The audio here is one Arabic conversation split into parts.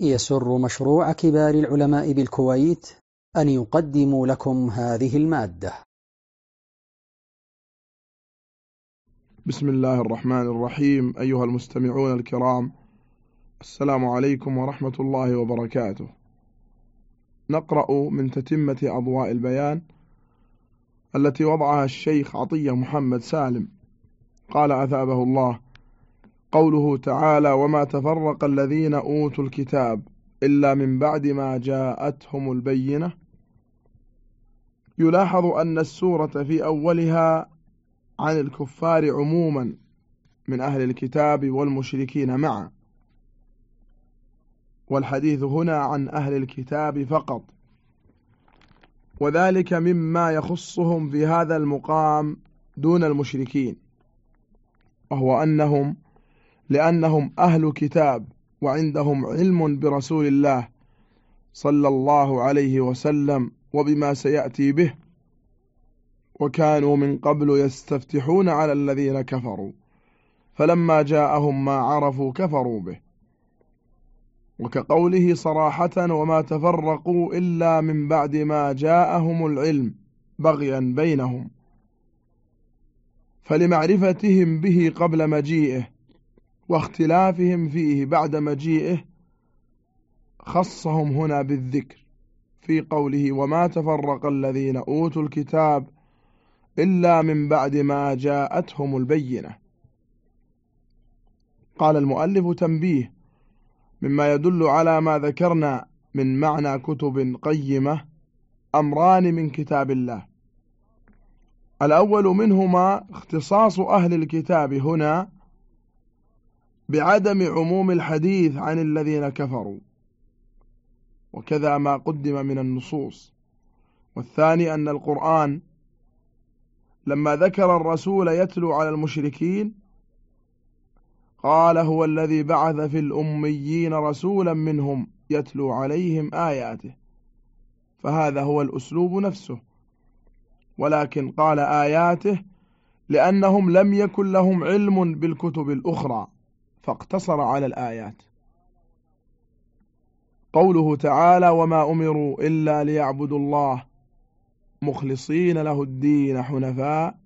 يسر مشروع كبار العلماء بالكويت أن يقدم لكم هذه المادة. بسم الله الرحمن الرحيم أيها المستمعون الكرام السلام عليكم ورحمة الله وبركاته. نقرأ من تتمة أضواء البيان التي وضعها الشيخ عطية محمد سالم. قال أثابه الله قوله تعالى وما تفرق الذين أوتوا الكتاب إلا من بعد ما جاءتهم البينة. يلاحظ أن السورة في أولها عن الكفار عموما من أهل الكتاب والمشركين معا والحديث هنا عن أهل الكتاب فقط. وذلك مما يخصهم في هذا المقام دون المشركين وهو أنهم لأنهم أهل كتاب وعندهم علم برسول الله صلى الله عليه وسلم وبما سيأتي به وكانوا من قبل يستفتحون على الذين كفروا. فلما جاءهم ما عرفوا كفروا به. وكقوله صراحة وما تفرقوا إلا من بعد ما جاءهم العلم بغيا بينهم. فلمعرفتهم به قبل مجيئه واختلافهم فيه بعد مجيئه خصهم هنا بالذكر في قوله وما تفرق الذين أوتوا الكتاب إلا من بعد ما جاءتهم البينة. قال المؤلف تنبيه مما يدل على ما ذكرنا من معنى كتب قيمة أمران من كتاب الله. الأول منهما اختصاص أهل الكتاب هنا بعدم عموم الحديث عن الذين كفروا. وكذا ما قدم من النصوص. والثاني أن القرآن لما ذكر الرسول يتلو على المشركين قال هو الذي بعث في الأميين رسولا منهم يتلو عليهم آياته. فهذا هو الأسلوب نفسه. ولكن قال آياته لأنهم لم يكن لهم علم بالكتب الأخرى. فاقتصر على الآيات. قوله تعالى وما أمروا إلا ليعبدوا الله مخلصين له الدين حنفاء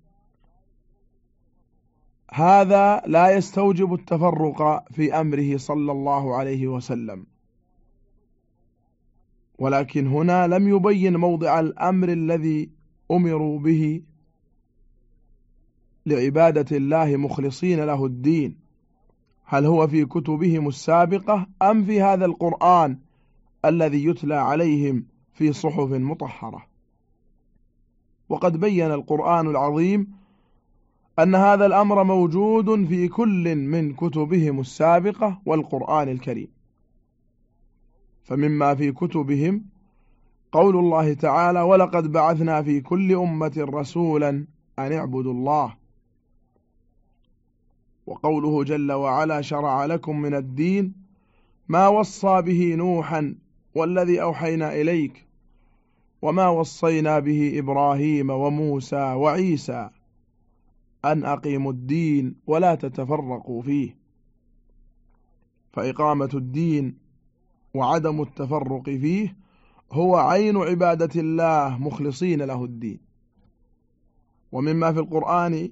هذا لا يستوجب التفرق في أمره صلى الله عليه وسلم. ولكن هنا لم يبين موضع الأمر الذي أمروا به لعبادة الله مخلصين له الدين. هل هو في كتبهم السابقة أم في هذا القرآن الذي يتلى عليهم في صحف مطهرة؟ وقد بين القرآن العظيم أن هذا الأمر موجود في كل من كتبهم السابقة والقرآن الكريم. فمما في كتبهم قول الله تعالى ولقد بعثنا في كل أمة رسولا أن اعبدوا الله وقوله جل وعلا شرع لكم من الدين ما وصى به نوحا والذي أوحينا إليك وما وصينا به إبراهيم وموسى وعيسى أن أقيموا الدين ولا تتفرقوا فيه فإقامة الدين وعدم التفرق فيه هو عين عبادة الله مخلصين له الدين ومما في القرآن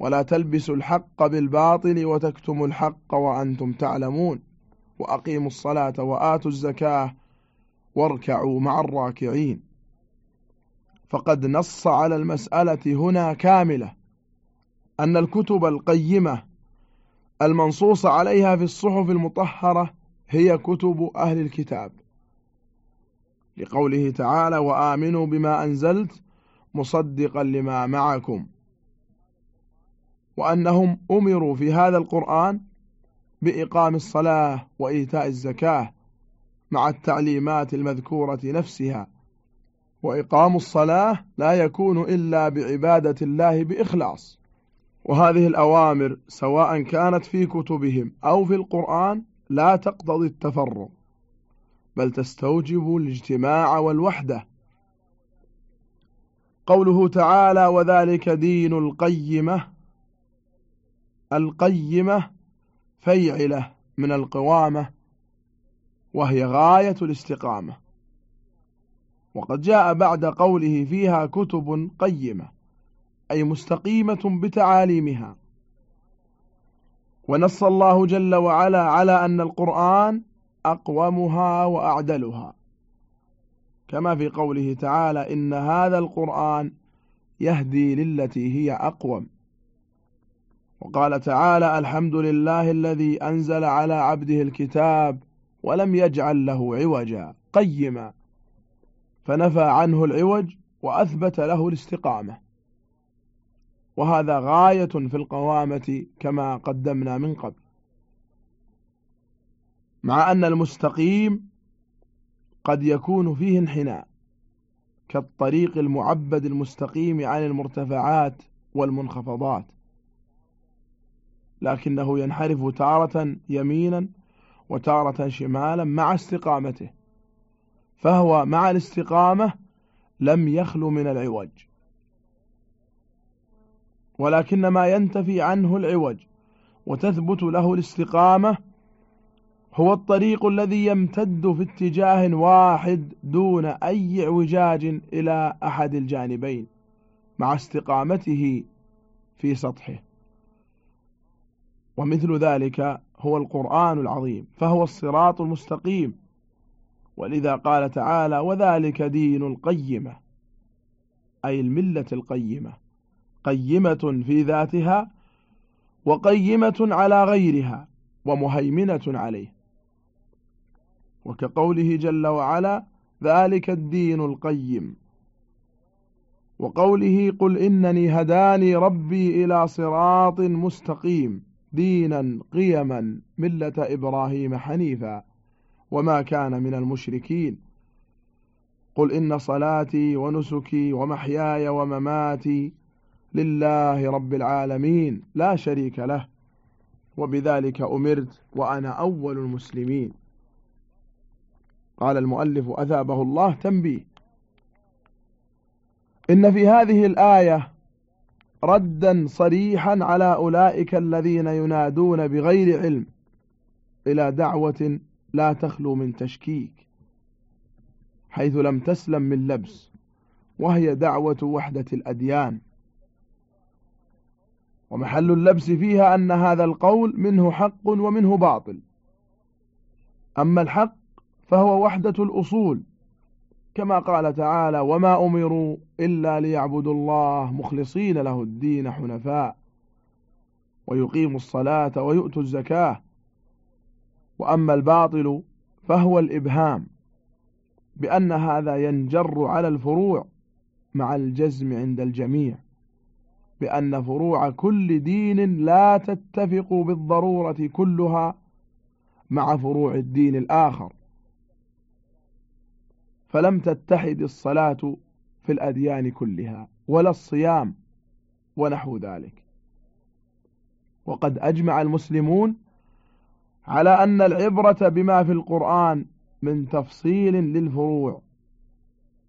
ولا تلبسوا الحق بالباطل وتكتموا الحق وأنتم تعلمون. وأقيموا الصلاة وآتوا الزكاة واركعوا مع الراكعين. فقد نص على المسألة هنا كاملة أن الكتب القيمة المنصوص عليها في الصحف المطهرة هي كتب أهل الكتاب. لقوله تعالى وآمنوا بما أنزلت مصدقا لما معكم. وأنهم أمروا في هذا القرآن بإقام الصلاة وإيتاء الزكاة مع التعليمات المذكورة نفسها وإقام الصلاة لا يكون إلا بعبادة الله بإخلاص. وهذه الأوامر سواء كانت في كتبهم أو في القرآن لا تقتضي التفرق بل تستوجب الاجتماع والوحدة. قوله تعالى وذلك دين القيمة القيمة فيعلة من القوامة وهي غاية الاستقامة. وقد جاء بعد قوله فيها كتب قيمة أي مستقيمة بتعاليمها. ونص الله جل وعلا على أن القرآن أقومها وأعدلها. كما في قوله تعالى إن هذا القرآن يهدي للتي هي أقوم. وقال تعالى الحمد لله الذي أنزل على عبده الكتاب ولم يجعل له عوجا قيما. فنفى عنه العوج وأثبت له الاستقامة. وهذا غاية في القوامة كما قدمنا من قبل. مع أن المستقيم قد يكون فيه انحناء كالطريق المعبد المستقيم عن المرتفعات والمنخفضات. لكنه ينحرف تارة يمينا وتارة شمالا مع استقامته فهو مع الاستقامة لم يخلو من العوج. ولكن ما ينتفي عنه العوج وتثبت له الاستقامة هو الطريق الذي يمتد في اتجاه واحد دون أي اعوجاج إلى أحد الجانبين مع استقامته في سطحه. ومثل ذلك هو القرآن العظيم فهو الصراط المستقيم. ولذا قال تعالى وذلك دين القيمة أي الملة القيمة. قيمة في ذاتها وقيمة على غيرها ومهيمنة عليه. وكقوله جل وعلا ذلك الدين القيم. وقوله قل إنني هداني ربي إلى صراط مستقيم. دينا قيما ملة إبراهيم حنيفا وما كان من المشركين. قل إن صلاتي ونسكي ومحياي ومماتي لله رب العالمين لا شريك له وبذلك أمرت وأنا أول المسلمين. قال المؤلف أثابه الله تنبيه. إن في هذه الآية ردا صريحا على أولئك الذين ينادون بغير علم إلى دعوة لا تخلو من تشكيك حيث لم تسلم من لبس وهي دعوة وحدة الأديان. ومحل اللبس فيها أن هذا القول منه حق ومنه باطل. أما الحق فهو وحدة الأصول كما قال تعالى وما أمروا إلا ليعبدوا الله مخلصين له الدين حنفاء ويقيموا الصلاة ويؤتوا الزكاة وأما الباطل فهو الإبهام بأن هذا ينجر على الفروع مع الجزم عند الجميع بأن فروع كل دين لا تتفق بالضرورة كلها مع فروع الدين الآخر فلم تتحد الصلاة في الأديان كلها ولا الصيام ونحو ذلك. وقد أجمع المسلمون على أن العبرة بما في القرآن من تفصيل للفروع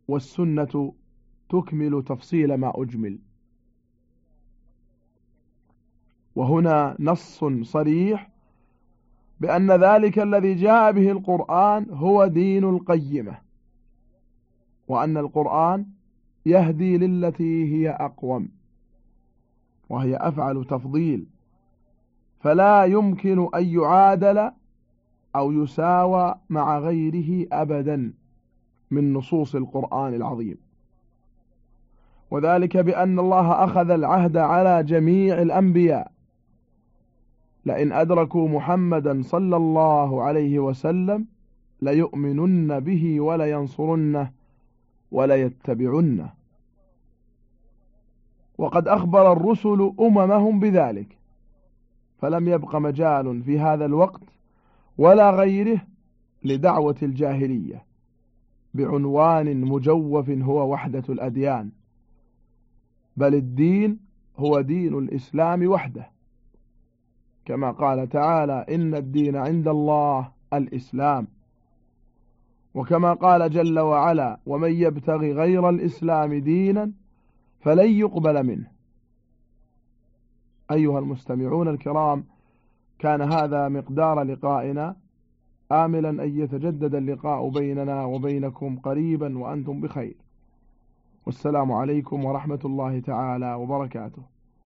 والسنة تكمل تفصيل ما أجمل. وهنا نص صريح بأن ذلك الذي جاء به القرآن هو دين القيمة. وأن القرآن يهدي للتي هي أقوم وهي أفعل تفضيل فلا يمكن أن يعادل أو يساوى مع غيره أبدا من نصوص القرآن العظيم. وذلك بأن الله أخذ العهد على جميع الأنبياء. لئن أدركوا محمدا صلى الله عليه وسلم ليؤمنن به ولينصرنه. وليتبعنه وقد أخبر الرسل أممهم بذلك. فلم يبق مجال في هذا الوقت ولا غيره لدعوة الجاهلية بعنوان مجوف هو وحدة الأديان. بل الدين هو دين الإسلام وحده. كما قال تعالى إن الدين عند الله الإسلام. وكما قال جل وعلا ومن يبتغي غير الإسلام دينا فلن يقبل منه. أيها المستمعون الكرام كان هذا مقدار لقائنا. آملا أن يتجدد اللقاء بيننا وبينكم قريبا وأنتم بخير. والسلام عليكم ورحمة الله تعالى وبركاته.